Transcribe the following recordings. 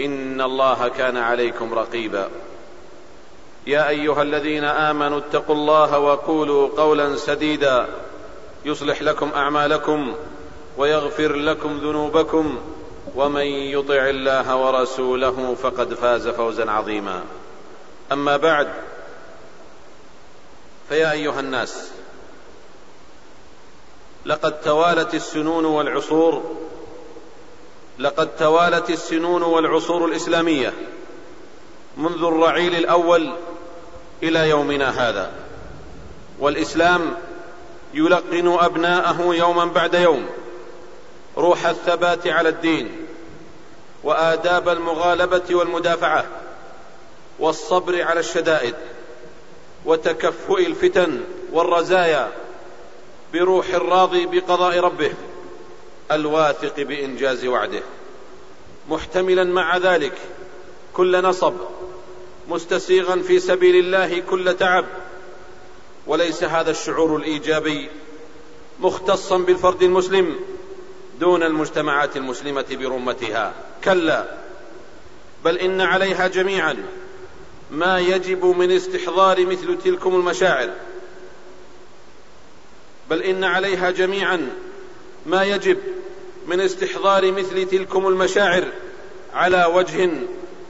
إن الله كان عليكم رقيبا. يا أيها الذين آمنوا اتقوا الله وقولوا قولا سديدا. يصلح لكم أعمالكم ويغفر لكم ذنوبكم. ومن يطع الله ورسوله فقد فاز فوزا عظيما. أما بعد فيا أيها الناس لقد توالت السنون والعصور لقد توالت السنون والعصور الإسلامية منذ الرعيل الأول إلى يومنا هذا. والإسلام يلقن أبناءه يوما بعد يوم. روح الثبات على الدين وآداب المغالبة والمدافعة والصبر على الشدائد وتكفؤ الفتن والرزايا بروح الراضي بقضاء ربه. الواثق بإنجاز وعده. محتملا مع ذلك كل نصب مستسيغا في سبيل الله كل تعب. وليس هذا الشعور الإيجابي مختصا بالفرد المسلم دون المجتمعات المسلمة برمتها. كلا بل إن عليها جميعا ما يجب من استحضار مثل تلكم المشاعر. بل إن عليها جميعا ما يجب من استحضار مثل تلكم المشاعر على وجه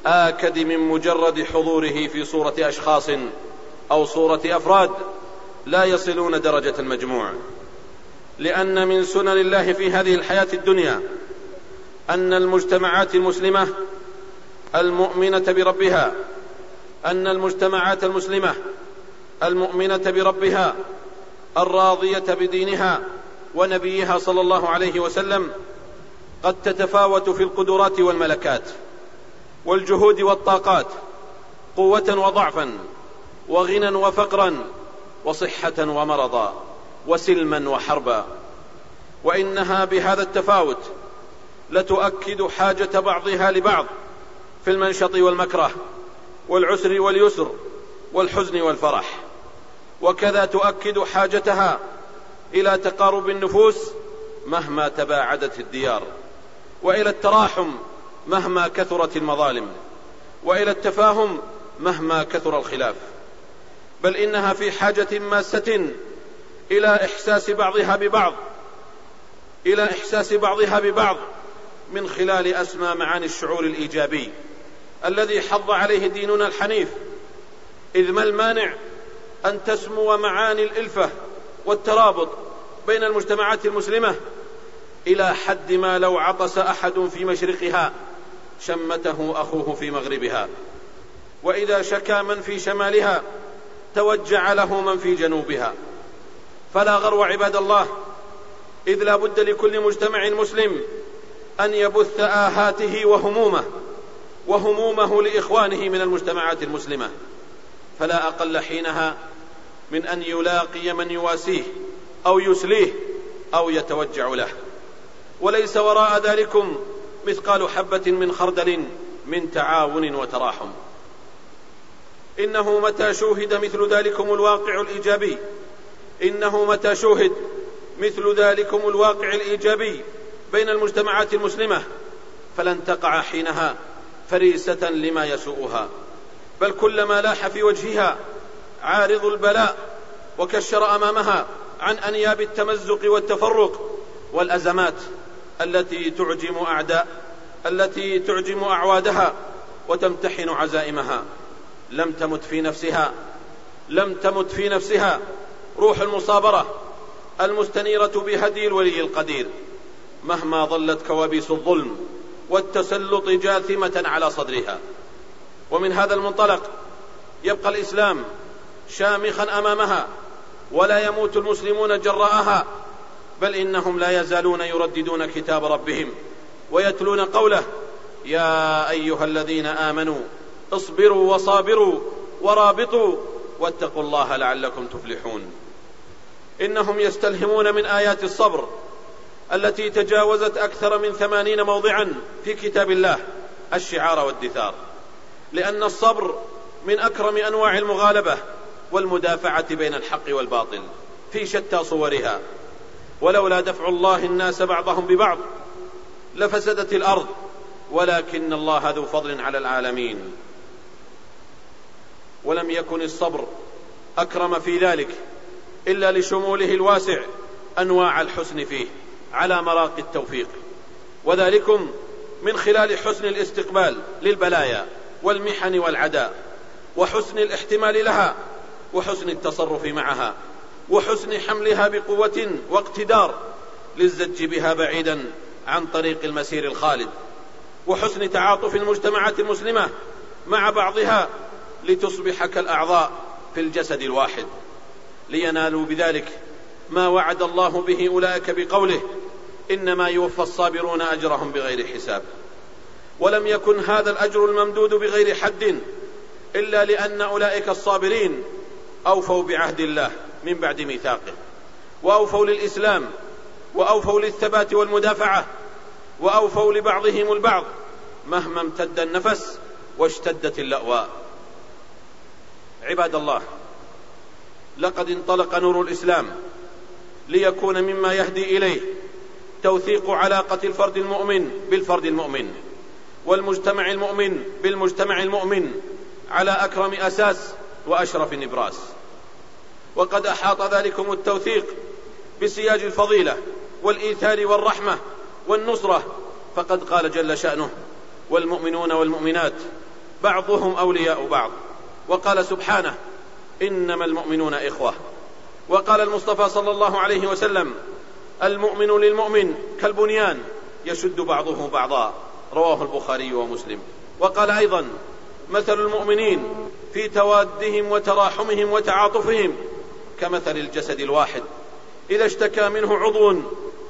آكد من مجرد حضوره في صورة أشخاص أو صورة أفراد لا يصلون درجة المجموع. لأن من سنن الله في هذه الحياة الدنيا أن المجتمعات المسلمة المؤمنة بربها أن المجتمعات المسلمة المؤمنة بربها الراضية بدينها ونبيها صلى الله عليه وسلم قد تتفاوت في القدرات والملكات والجهود والطاقات قوة وضعفا وغنى وفقرا وصحة ومرضا وسلما وحربا. وإنها بهذا التفاوت لتؤكد حاجة بعضها لبعض في المنشط والمكره والعسر واليسر والحزن والفرح. وكذا تؤكد حاجتها إلى تقارب النفوس مهما تباعدت الديار. وإلى التراحم مهما كثرت المظالم وإلى التفاهم مهما كثر الخلاف. بل إنها في حاجة ماسة إلى إحساس بعضها ببعض إلى إحساس بعضها ببعض من خلال اسمى معاني الشعور الإيجابي الذي حض عليه ديننا الحنيف. إذ ما المانع أن تسمو معاني الإلفة والترابط بين المجتمعات المسلمة إلى حد ما لو عطس أحد في مشرقها شمته أخوه في مغربها. وإذا شكا من في شمالها توجع له من في جنوبها. فلا غرو عباد الله إذ لا بد لكل مجتمع مسلم أن يبث آهاته وهمومه وهمومه لإخوانه من المجتمعات المسلمة. فلا أقل حينها من أن يلاقي من يواسيه أو يسليه أو يتوجع له. وليس وراء ذلكم مثقال حبة من خردل من تعاون وتراحم. إنه متى شوهد مثل ذلكم الواقع الإيجابي؟ إنه متى شوهد مثل ذلكم الواقع الإيجابي بين المجتمعات المسلمة؟ فلن تقع حينها فريسة لما يسوءها. بل كلما لاح في وجهها عارض البلاء وكشر أمامها عن أنياب التمزق والتفرق والأزمات التي تعجم أعداء التي تعجم أعوادها وتمتحن عزائمها. لم تمت في نفسها لم تمت في نفسها. روح المصابرة المستنيرة بهدي الولي القدير. مهما ظلت كوابيس الظلم والتسلط جاثمة على صدرها. ومن هذا المنطلق يبقى الإسلام شامخا أمامها ولا يموت المسلمون جراءها. بل إنهم لا يزالون يرددون كتاب ربهم ويتلون قوله يا أيها الذين آمنوا اصبروا وصابروا ورابطوا واتقوا الله لعلكم تفلحون. إنهم يستلهمون من آيات الصبر التي تجاوزت أكثر من ثمانين موضعا في كتاب الله الشعار والدثار لأن الصبر من أكرم أنواع المغالبة والمدافعة بين الحق والباطل في شتى صورها. ولولا دفع الله الناس بعضهم ببعض لفسدت الأرض. ولكن الله ذو فضل على العالمين. ولم يكن الصبر أكرم في ذلك إلا لشموله الواسع أنواع الحسن فيه على مراقي التوفيق. وذلكم من خلال حسن الاستقبال للبلايا والمحن والعداء وحسن الاحتمال لها وحسن التصرف معها. وحسن حملها بقوة واقتدار للزج بها بعيدا عن طريق المسير الخالد. وحسن تعاطف المجتمعات المسلمة مع بعضها لتصبح كالأعضاء في الجسد الواحد. لينالوا بذلك ما وعد الله به أولئك بقوله إنما يوفى الصابرون أجرهم بغير حساب. ولم يكن هذا الأجر الممدود بغير حد إلا لأن أولئك الصابرين أوفوا بعهد الله. من بعد ميثاقه. وأوفوا للإسلام وأوفوا للثبات والمدافعة وأوفوا لبعضهم البعض مهما امتد النفس واشتدت اللأواء عباد الله لقد انطلق نور الإسلام ليكون مما يهدي إليه توثيق علاقة الفرد المؤمن بالفرد المؤمن والمجتمع المؤمن بالمجتمع المؤمن على أكرم أساس وأشرف نبراس وقد أحاط ذلكم التوثيق بسياج الفضيلة والإيثار والرحمة والنصرة. فقد قال جل شأنه والمؤمنون والمؤمنات بعضهم أولياء بعض. وقال سبحانه إنما المؤمنون إخوة. وقال المصطفى صلى الله عليه وسلم المؤمن للمؤمن كالبنيان يشد بعضه بعضا. رواه البخاري ومسلم. وقال أيضا مثل المؤمنين في توادهم وتراحمهم وتعاطفهم كمثل الجسد الواحد. إذا اشتكى منه عضو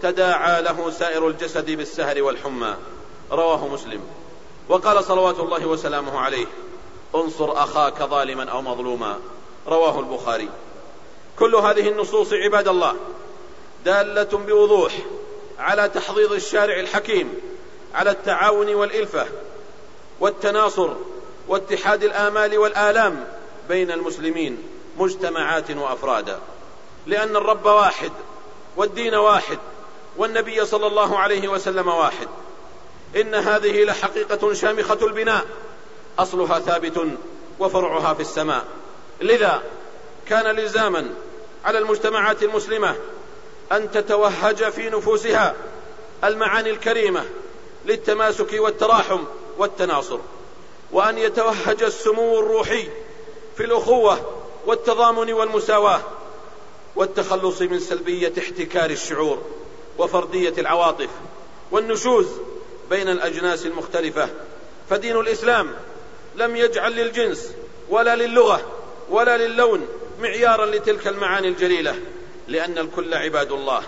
تداعى له سائر الجسد بالسهر والحمى. رواه مسلم. وقال صلوات الله وسلامه عليه انصر أخاك ظالما أو مظلوما. رواه البخاري. كل هذه النصوص عباد الله دالة بوضوح على تحضيض الشارع الحكيم على التعاون والإلفة والتناصر واتحاد الآمال والآلام بين المسلمين. مجتمعات وأفرادا. لأن الرب واحد والدين واحد والنبي صلى الله عليه وسلم واحد. إن هذه لحقيقة شامخة البناء. أصلها ثابت وفرعها في السماء. لذا كان لزاما على المجتمعات المسلمة أن تتوهج في نفوسها المعاني الكريمة للتماسك والتراحم والتناصر وأن يتوهج السمو الروحي في الأخوة والتضامن والمساواة والتخلص من سلبية احتكار الشعور وفردية العواطف والنشوز بين الأجناس المختلفة. فدين الإسلام لم يجعل للجنس ولا للغة ولا للون معيارا لتلك المعاني الجليلة لأن الكل عباد الله.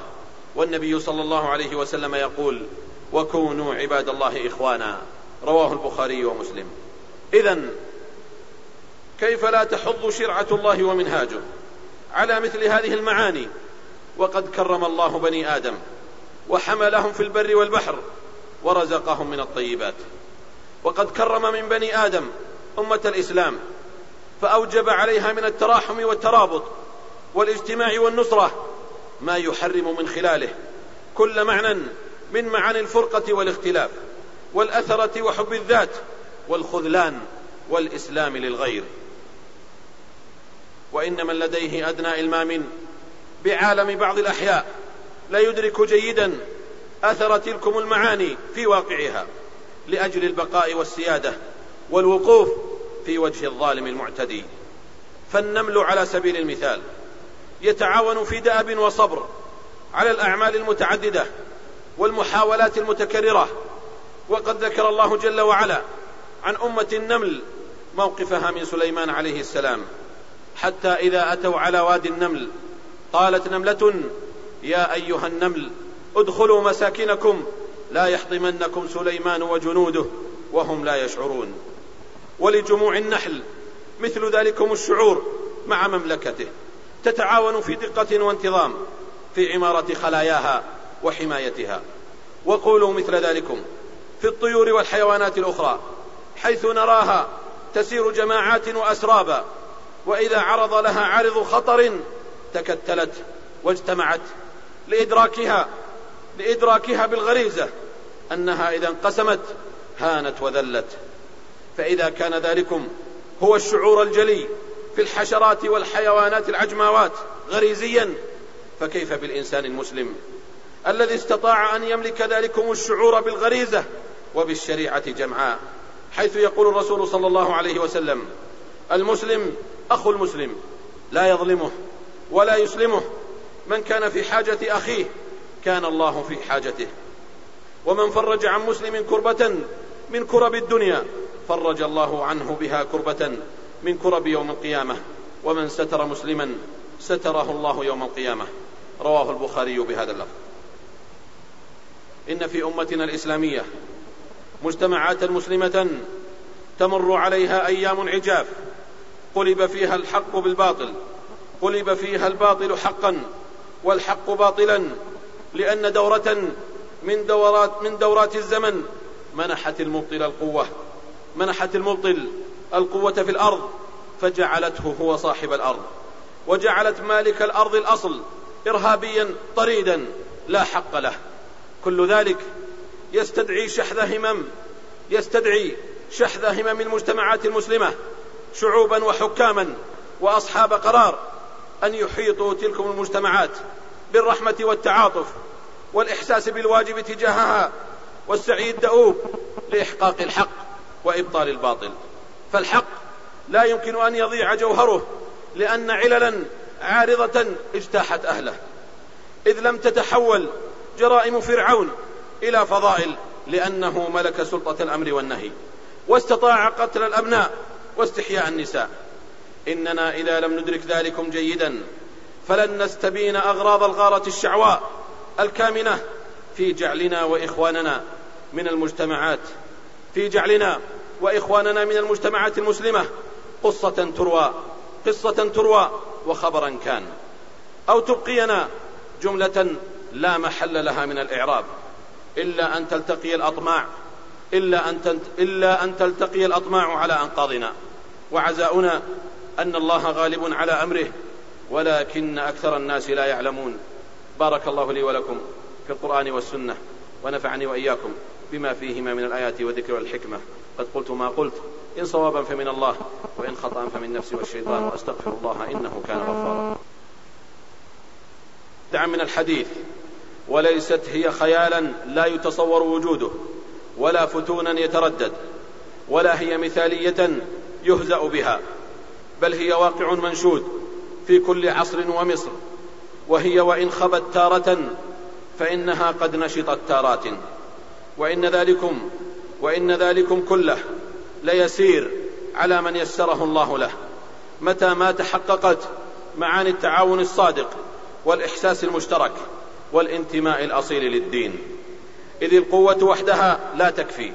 والنبي صلى الله عليه وسلم يقول وكونوا عباد الله إخوانا رواه البخاري ومسلم. إذا كيف لا تحض شرعة الله ومنهاجه؟ على مثل هذه المعاني. وقد كرم الله بني آدم وحملهم في البر والبحر ورزقهم من الطيبات. وقد كرم من بني آدم أمة الإسلام فأوجب عليها من التراحم والترابط والاجتماع والنصرة ما يحرم من خلاله. كل معنى من معاني الفرقة والاختلاف والأثرة وحب الذات والخذلان والإسلام للغير. وإن من لديه أدنى إلمام بعالم بعض الأحياء. لا يدرك جيدا أثر تلكم المعاني في واقعها. لأجل البقاء والسيادة والوقوف في وجه الظالم المعتدي. فالنمل على سبيل المثال. يتعاون في دأب وصبر على الأعمال المتعددة والمحاولات المتكررة. وقد ذكر الله جل وعلا عن أمة النمل موقفها من سليمان عليه السلام. حتى إذا أتوا على وادي النمل قالت نملة يا أيها النمل ادخلوا مساكنكم لا يحطمنكم سليمان وجنوده وهم لا يشعرون. ولجموع النحل مثل ذلكم الشعور مع مملكته تتعاون في دقة وانتظام في عمارة خلاياها وحمايتها. وقولوا مثل ذلكم في الطيور والحيوانات الأخرى حيث نراها تسير جماعات وأسرابا وإذا عرض لها عارض خطر تكتلت واجتمعت لإدراكها لإدراكها بالغريزة أنها إذا انقسمت هانت وذلت. فإذا كان ذلكم هو الشعور الجلي في الحشرات والحيوانات العجماوات غريزيا فكيف بالإنسان المسلم الذي استطاع أن يملك ذلكم الشعور بالغريزة وبالشريعة جمعاء حيث يقول الرسول صلى الله عليه وسلم المسلم أخو المسلم لا يظلمه ولا يسلمه. من كان في حاجة أخيه كان الله في حاجته. ومن فرج عن مسلم كربة من كرب الدنيا فرج الله عنه بها كربة من كرب يوم القيامة. ومن ستر مسلما ستره الله يوم القيامة. رواه البخاري بهذا اللفظ. إن في أمتنا الإسلامية مجتمعات مسلمة تمر عليها أيام عجاف. قلب فيها الحق بالباطل قلب فيها الباطل حقا والحق باطلا لأن دورة من دورات من دورات الزمن منحت المبطل القوة منحت المبطل القوة في الأرض فجعلته هو صاحب الأرض وجعلت مالك الأرض الأصل إرهابيا طريدا لا حق له. كل ذلك يستدعي شحذ همم يستدعي شحذ همم المجتمعات المسلمة شعوبا وحكاما وأصحاب قرار أن يحيطوا تلكم المجتمعات بالرحمة والتعاطف والإحساس بالواجب تجاهها والسعي الدؤوب لإحقاق الحق وإبطال الباطل. فالحق لا يمكن أن يضيع جوهره لأن عللا عارضة اجتاحت أهله. إذ لم تتحول جرائم فرعون إلى فضائل لأنه ملك سلطة الأمر والنهي واستطاع قتل الأبناء واستحياء النساء. إننا إذا لم ندرك ذلكم جيدا فلن نستبين أغراض الغارة الشعواء الكامنة في جعلنا وإخواننا من المجتمعات في جعلنا وإخواننا من المجتمعات المسلمة. قصة تروى قصة تروى وخبرا كان. أو تبقينا جملة لا محل لها من الإعراب. إلا أن تلتقي الأطماع إلا أن, إلا أن تلتقي الأطماع على أنقاضنا. وعزاؤنا أن الله غالب على أمره ولكن أكثر الناس لا يعلمون. بارك الله لي ولكم في القرآن والسنة ونفعني وإياكم بما فيهما من الآيات والذكر والحكمة. قد قلت ما قلت إن صوابا فمن الله وإن خطأ فمن نفسي والشيطان وأستغفر الله إنه كان غفارا. دعا من الحديث وليست هي خيالا لا يتصور وجوده ولا فتونا يتردد ولا هي مثالية يهزأ بها. بل هي واقع منشود في كل عصر ومصر. وهي وإن خبت تارة فإنها قد نشطت تارات. وإن ذلكم وإن ذلكم كله ليسير على من يسره الله له. متى ما تحققت معاني التعاون الصادق والإحساس المشترك والانتماء الأصيل للدين. إذ القوة وحدها لا تكفي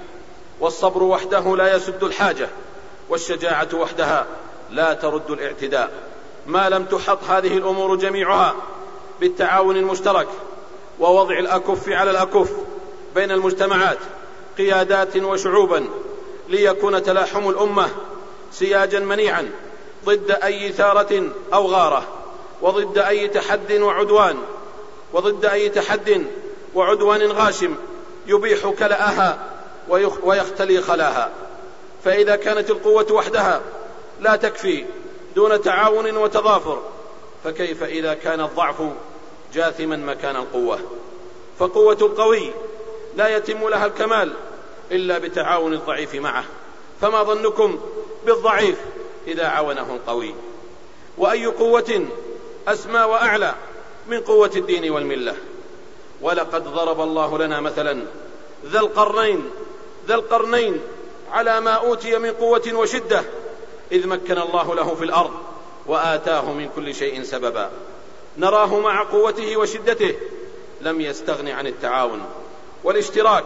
والصبر وحده لا يسد الحاجة. والشجاعة وحدها لا ترد الاعتداء. ما لم تحط هذه الأمور جميعها بالتعاون المشترك ووضع الأكف على الأكف بين المجتمعات قيادات وشعوبا ليكون تلاحم الأمة سياجا منيعا ضد أي ثارة أو غارة وضد أي تحد وعدوان وضد أي تحد وعدوان غاشم يبيح كلأها ويختلي خلاها. فإذا كانت القوة وحدها لا تكفي دون تعاون وتضافر فكيف إذا كان الضعف جاثما مكان القوة؟ فقوة القوي لا يتم لها الكمال إلا بتعاون الضعيف معه. فما ظنكم بالضعيف إذا عونه القوي؟ وأي قوة أسمى وأعلى من قوة الدين والملة؟ ولقد ضرب الله لنا مثلا ذا القرنين ذا القرنين على ما أوتي من قوة وشدة إذ مكن الله له في الأرض وآتاه من كل شيء سببا. نراه مع قوته وشدته لم يستغن عن التعاون والاشتراك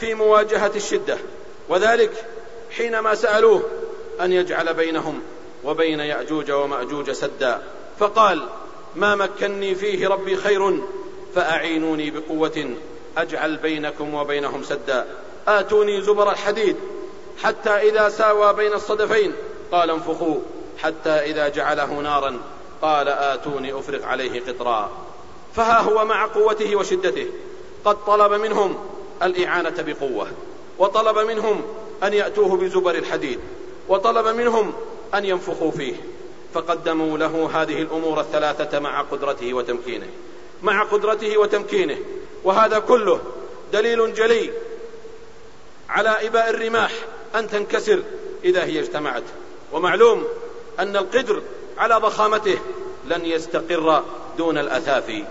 في مواجهة الشدة. وذلك حينما سألوه أن يجعل بينهم وبين يأجوج ومأجوج سدا فقال ما مكني فيه ربي خير فأعينوني بقوة أجعل بينكم وبينهم سدا. آتوني زبر الحديد حتى إذا ساوى بين الصدفين. قال انفخوا حتى إذا جعله نارا. قال آتوني أفرغ عليه قطرا. فها هو مع قوته وشدته. قد طلب منهم الإعانة بقوة. وطلب منهم أن يأتوه بزبر الحديد. وطلب منهم أن ينفخوا فيه. فقدموا له هذه الأمور الثلاثة مع قدرته وتمكينه. مع قدرته وتمكينه. وهذا كله دليل جلي على إباء الرماح. أن تنكسر إذا هي اجتمعت. ومعلوم أن القدر على ضخامته لن يستقر دون الأثافي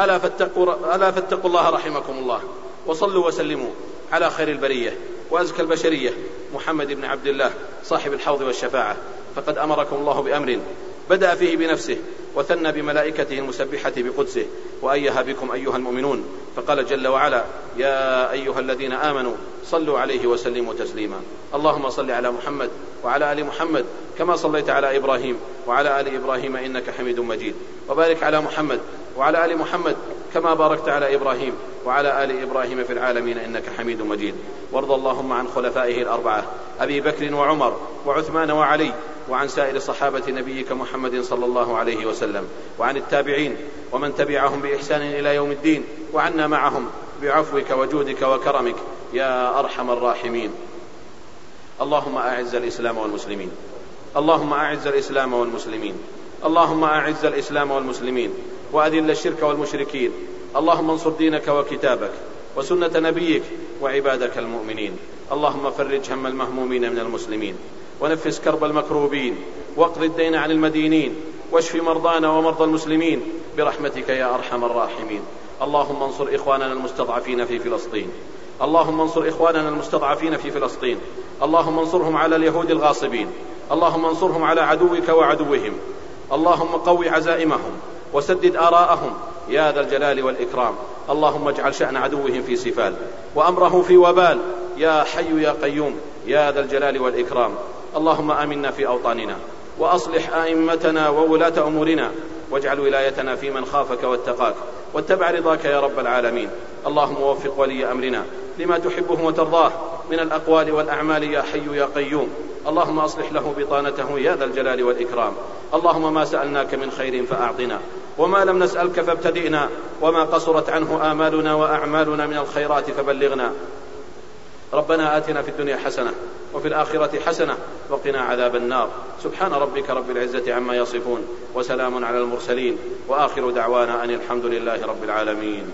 ألا فاتقوا, ألا فاتقوا الله رحمكم الله. وصلوا وسلموا على خير البرية وأزكى البشرية محمد بن عبد الله صاحب الحوض والشفاعة. فقد أمركم الله بأمر بدأ فيه بنفسه وثنى بملائكته المسبحة بقدسه. وأيها بكم أيها المؤمنون فقال جل وعلا يا أيها الذين آمنوا صلوا عليه وسلموا تسليما. اللهم صل على محمد وعلى آل محمد كما صليت على إبراهيم وعلى آل إبراهيم إنك حميد مجيد. وبارك على محمد وعلى آل محمد كما باركت على إبراهيم وعلى آل إبراهيم في العالمين إنك حميد مجيد. وارض اللهم عن خلفائه الأربعة أبي بكر وعمر وعثمان وعلي وعن سائر صحابة نبيك محمد صلى الله عليه وسلم وعن التابعين ومن تبعهم بإحسان إلى يوم الدين وعنا معهم بعفوك وجودك وكرمك يا أرحم الراحمين. اللهم أعز الإسلام والمسلمين. اللهم أعز الإسلام والمسلمين. اللهم أعز الإسلام والمسلمين. وأذل الشرك والمشركين. اللهم انصر دينك وكتابك وسنة نبيك وعبادك المؤمنين. اللهم فرج هم المهمومين من المسلمين. ونفس كرب المكروبين واقض الدين عن المدينين واشف مرضانا ومرضى المسلمين برحمتك يا أرحم الراحمين. اللهم انصر إخواننا المستضعفين في فلسطين. اللهم انصر إخواننا المستضعفين في فلسطين. اللهم انصرهم على اليهود الغاصبين. اللهم انصرهم على عدوك وعدوهم. اللهم قو عزائمهم وسدد آراءهم. يا ذا الجلال والإكرام. اللهم اجعل شأن عدوهم في سفال وأمره في وبال. يا حي يا قيوم. يا ذا الجلال والإكرام. اللهم آمنا في أوطاننا وأصلح أئمتنا وولاة أمورنا واجعل ولايتنا في من خافك واتقاك واتبع رضاك يا رب العالمين. اللهم وفق ولي أمرنا لما تحبه وترضاه من الأقوال والأعمال يا حي يا قيوم. اللهم أصلح له بطانته يا ذا الجلال والإكرام. اللهم ما سألناك من خير فأعطنا وما لم نسألك فابتدئنا وما قصرت عنه آمالنا وأعمالنا من الخيرات فبلغنا. ربنا آتنا في الدنيا حسنة وفي الآخرة حسنة وقنا عذاب النار. سبحان ربك رب العزة عما يصفون وسلام على المرسلين وآخر دعوانا أن الحمد لله رب العالمين.